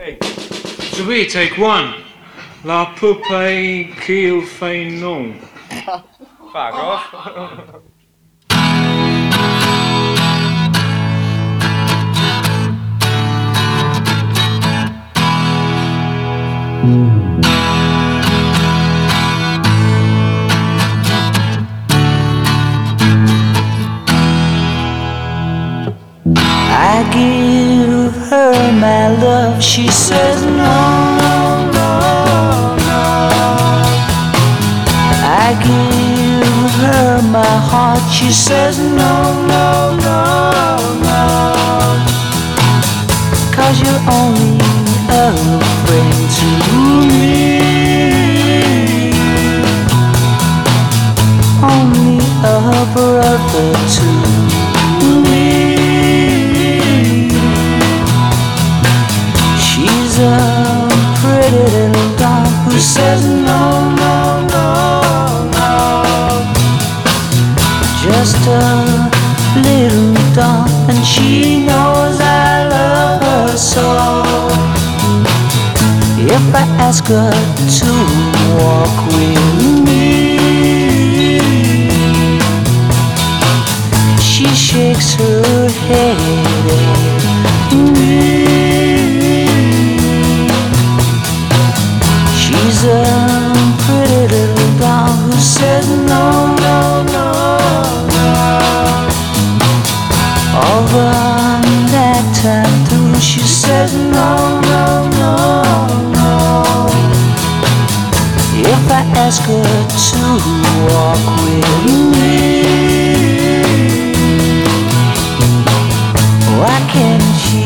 To we take one. La poupée qui fait non. Fuck off. I give her my love, she says no, no, no. No. I give her my heart, she says no, no, no, no. Cause you're only a friend to me. Only a brother to says no, no, no, no. Just a little doll, and she knows I love her so. If I ask her to walk with me, who no, no, no, no. The that time through, she said no, no, no, no. If I ask her to walk with me, why can't she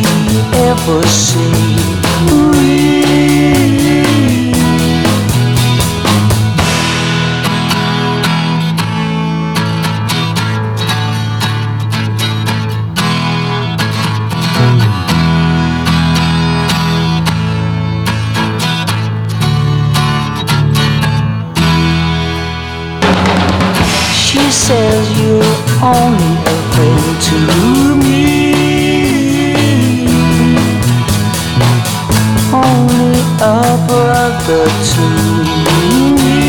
ever say says you're only a friend to me. Only a brother to me.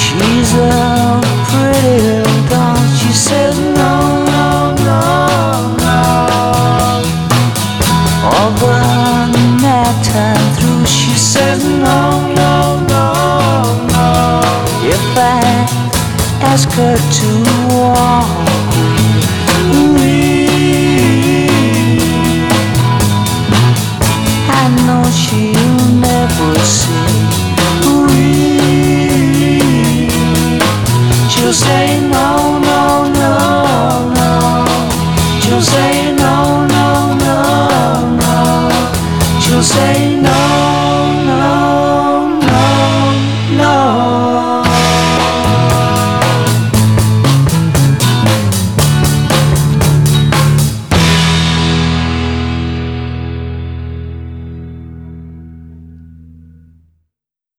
She's a pretty little doll. She says no, no, no, no. All the night time through, she says no, no, ask her to walk I know she'll never we. She'll say no, no, no, no. She'll say no, no, no, no. She'll say no,